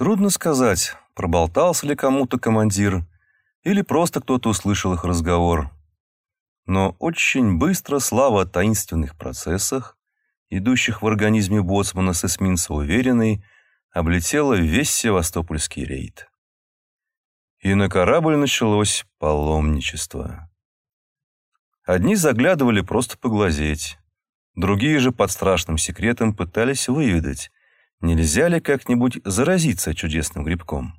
Трудно сказать, проболтался ли кому-то командир, или просто кто-то услышал их разговор. Но очень быстро слава о таинственных процессах, идущих в организме боцмана с эсминца уверенной, облетела весь севастопольский рейд. И на корабль началось паломничество. Одни заглядывали просто поглазеть, другие же под страшным секретом пытались выведать, нельзя ли как-нибудь заразиться чудесным грибком.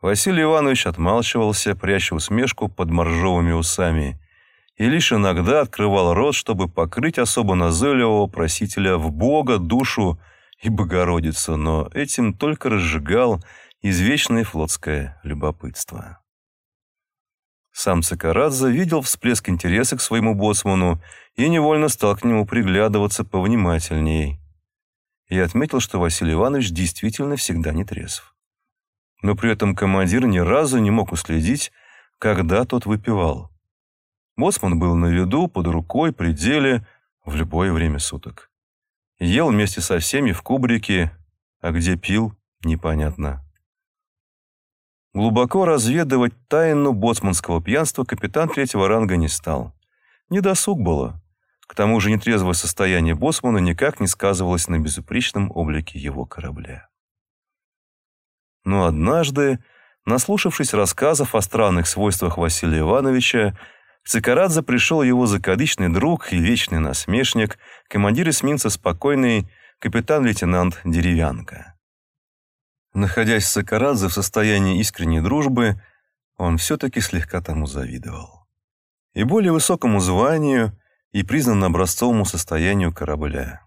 Василий Иванович отмалчивался, пряча усмешку под моржовыми усами, и лишь иногда открывал рот, чтобы покрыть особо назойливого просителя в Бога, душу и Богородицу, но этим только разжигал извечное флотское любопытство. Сам Цикарадзе видел всплеск интереса к своему боцману и невольно стал к нему приглядываться повнимательней. И отметил, что Василий Иванович действительно всегда не трезв. Но при этом командир ни разу не мог уследить, когда тот выпивал. Боцман был на виду, под рукой, при деле, в любое время суток. Ел вместе со всеми в кубрике, а где пил, непонятно. Глубоко разведывать тайну боцманского пьянства капитан третьего ранга не стал. Недосуг было. К тому же нетрезвое состояние боцмана никак не сказывалось на безупречном облике его корабля. Но однажды, наслушавшись рассказов о странных свойствах Василия Ивановича, Цикарадзе пришел его закадычный друг и вечный насмешник, командир эсминца спокойный капитан-лейтенант Деревянко. Находясь в Цикарадзе в состоянии искренней дружбы, он все-таки слегка тому завидовал. И более высокому званию, и признанно образцовому состоянию корабля.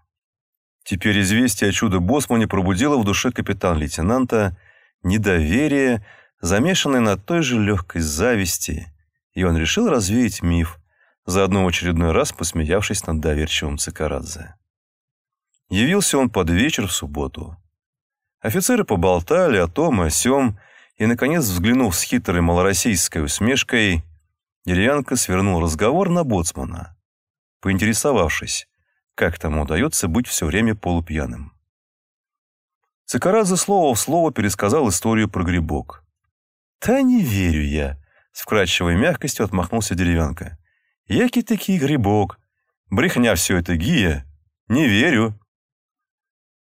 Теперь известие о чудо-босмане пробудило в душе капитан-лейтенанта недоверие, замешанное на той же легкой зависти, и он решил развеять миф, заодно в очередной раз посмеявшись над доверчивым Цикарадзе. Явился он под вечер в субботу. Офицеры поболтали о том и о сём, и, наконец, взглянув с хитрой малороссийской усмешкой, Деревянко свернул разговор на боцмана, поинтересовавшись, как тому удается быть все время полупьяным. Цикарадзе слово в слово пересказал историю про грибок. «Да не верю я», с вкрадчивой мягкостью отмахнулся деревянка. «Який такий грибок? Брехня все это, Гия. Не верю».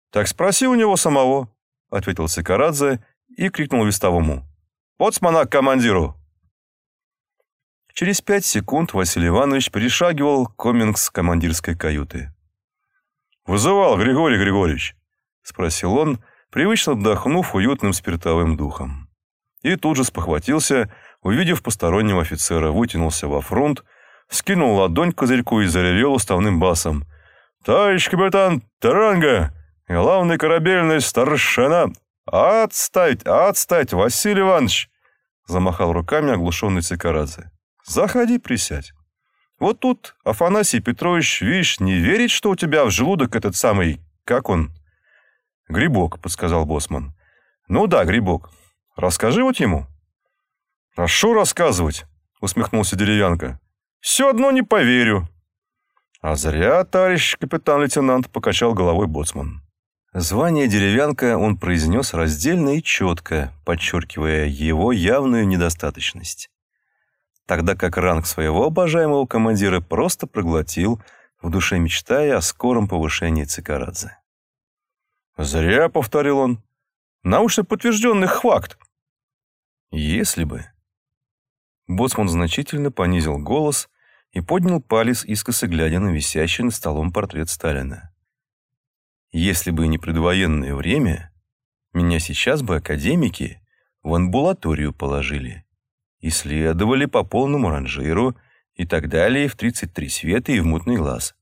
«Так спроси у него самого», — ответил Сикарадзе и крикнул вестовому. «Поцмана к командиру!» Через пять секунд Василий Иванович перешагивал комингс командирской каюты. «Вызывал Григорий Григорьевич?» — спросил он, привычно вдохнув уютным спиртовым духом. И тут же спохватился, увидев постороннего офицера, вытянулся во фронт, скинул ладонь к козырьку и заревел уставным басом. «Товарищ капитан Таранга! Главный корабельный старшина! Отстать! Отстать, Василий Иванович!» Замахал руками оглушенный Цикарадзе. «Заходи, присядь. Вот тут Афанасий Петрович, видишь, не верит, что у тебя в желудок этот самый... Как он?» «Грибок», — подсказал Босман. «Ну да, грибок. Расскажи вот ему». «Хорошо рассказывать», — усмехнулся Деревянко. «Все одно не поверю». «А зря, товарищ капитан-лейтенант», — покачал головой боцман. Звание Деревянка он произнес раздельно и четко, подчеркивая его явную недостаточность. Тогда как ранг своего обожаемого командира просто проглотил, в душе мечтая о скором повышении Цикарадзе. «Зря», — повторил он, — «научно подтвержденный факт». «Если бы», Боцман значительно понизил голос и поднял палец, искоса глядя на висящий над столом портрет Сталина. «Если бы не предвоенное время, меня сейчас бы академики в амбулаторию положили, исследовали по полному ранжиру и так далее в 33 света и в мутный глаз.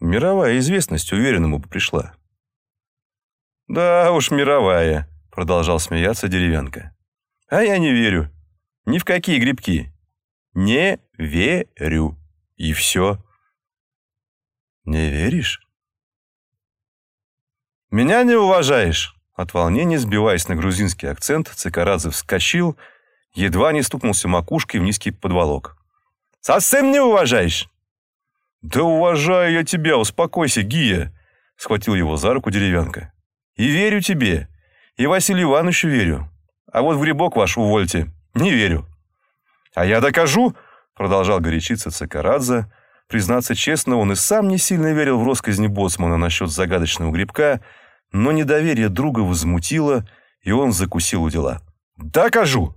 Мировая известность уверенному бы пришла». «Да уж, мировая», — продолжал смеяться деревянка. «А я не верю. Ни в какие грибки. Не верю. И все. Не веришь? Меня не уважаешь? От волнения, сбиваясь на грузинский акцент, Цикарадзе вскочил, едва не стукнулся макушкой в низкий подволок. «Совсем не уважаешь?» «Да уважаю я тебя, успокойся, Гия!» Схватил его за руку деревянка. «И верю тебе. И Василию Ивановичу верю. А вот в грибок ваш увольте. Не верю. А я докажу, продолжал горячиться Цикарадзе. Признаться честно, он и сам не сильно верил в россказни боцмана насчет загадочного грибка, но недоверие друга возмутило, и он закусил у дела. «Докажу!»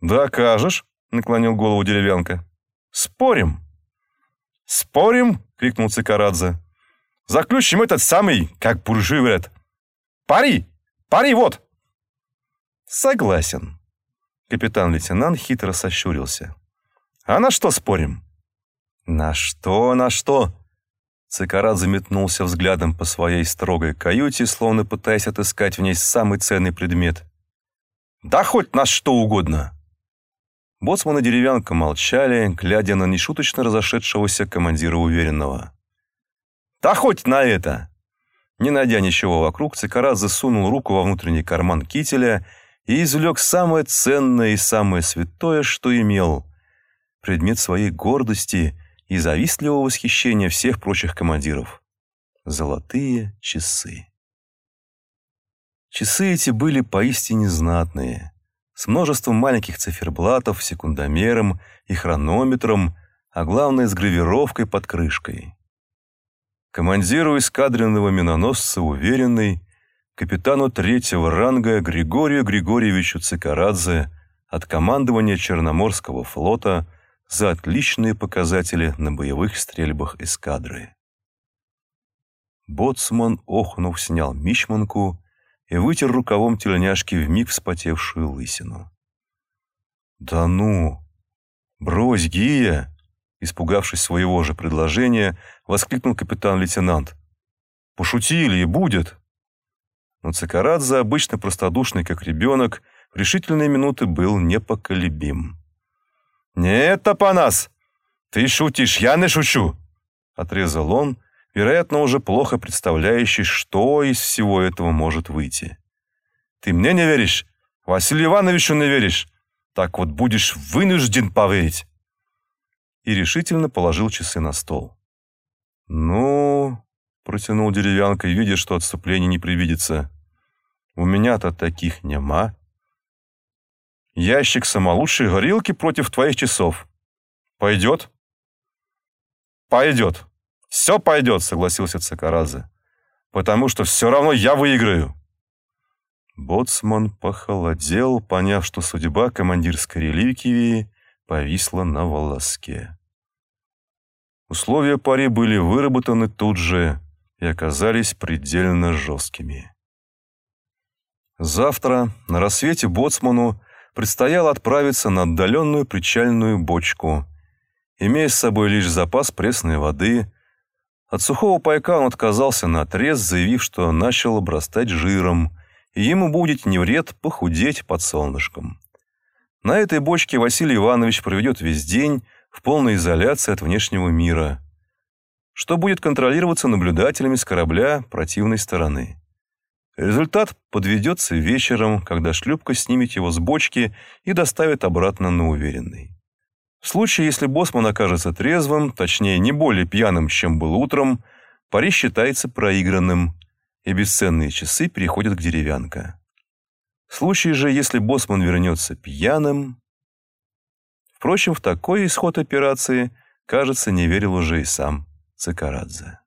«Докажешь?» — наклонил голову деревянка. «Спорим!» «Спорим!» — крикнул Цикарадзе. «Заключим этот самый, как буржуи говорят. Пари! Пари, вот!» «Согласен». Капитан-лейтенант хитро сощурился. «А на что спорим?» «На что, на что?» Цикарат заметнулся взглядом по своей строгой каюте, словно пытаясь отыскать в ней самый ценный предмет. «Да хоть на что угодно!» Боцман и деревянка молчали, глядя на нешуточно разошедшегося командира уверенного. «Да хоть на это!» Не найдя ничего вокруг, Цикарат засунул руку во внутренний карман кителя и извлек самое ценное и самое святое, что имел. Предмет своей гордости и завистливого восхищения всех прочих командиров. Золотые часы. Часы эти были поистине знатные, с множеством маленьких циферблатов, секундомером и хронометром, а главное с гравировкой под крышкой. Командиру эскадренного миноносца уверенный, капитану третьего ранга Григорию Григорьевичу Цикарадзе от командования Черноморского флота за отличные показатели на боевых стрельбах эскадры. Боцман, охнув, снял мичманку и вытер рукавом тельняшки вмиг вспотевшую лысину. «Да ну! Брось, Гия!» Испугавшись своего же предложения, воскликнул капитан-лейтенант. «Пошутили, и будет!» Но Цикарадзе, обычно простодушный, как ребенок, в решительные минуты был непоколебим. «Нет, Топанас! Ты шутишь, я не шучу!» Отрезал он, вероятно, уже плохо представляющий, что из всего этого может выйти. «Ты мне не веришь? Василию Ивановичу не веришь? Так вот будешь вынужден поверить!» И решительно положил часы на стол. «Ну, протянул деревянка, видя, что отступление не привидится. У меня-то таких нема. Ящик самолучшей горилки против твоих часов. Пойдет? Пойдет. Все пойдет, согласился Цикараза. Потому что все равно я выиграю. Боцман похолодел, поняв, что судьба командирской реликвии повисла на волоске. Условия пари были выработаны тут же, и оказались предельно жесткими. Завтра на рассвете боцману предстояло отправиться на отдаленную причальную бочку, имея с собой лишь запас пресной воды. От сухого пайка он отказался на отрез, заявив, что начал обрастать жиром, и ему будет не вред похудеть под солнышком. На этой бочке Василий Иванович проведет весь день в полной изоляции от внешнего мира – что будет контролироваться наблюдателями с корабля противной стороны. Результат подведется вечером, когда шлюпка снимет его с бочки и доставит обратно на уверенный. В случае, если боссман окажется трезвым, точнее, не более пьяным, чем был утром, пари считается проигранным, и бесценные часы переходят к деревянка. В случае же, если боссман вернется пьяным... Впрочем, в такой исход операции, кажется, не верил уже и сам Цикарадзе.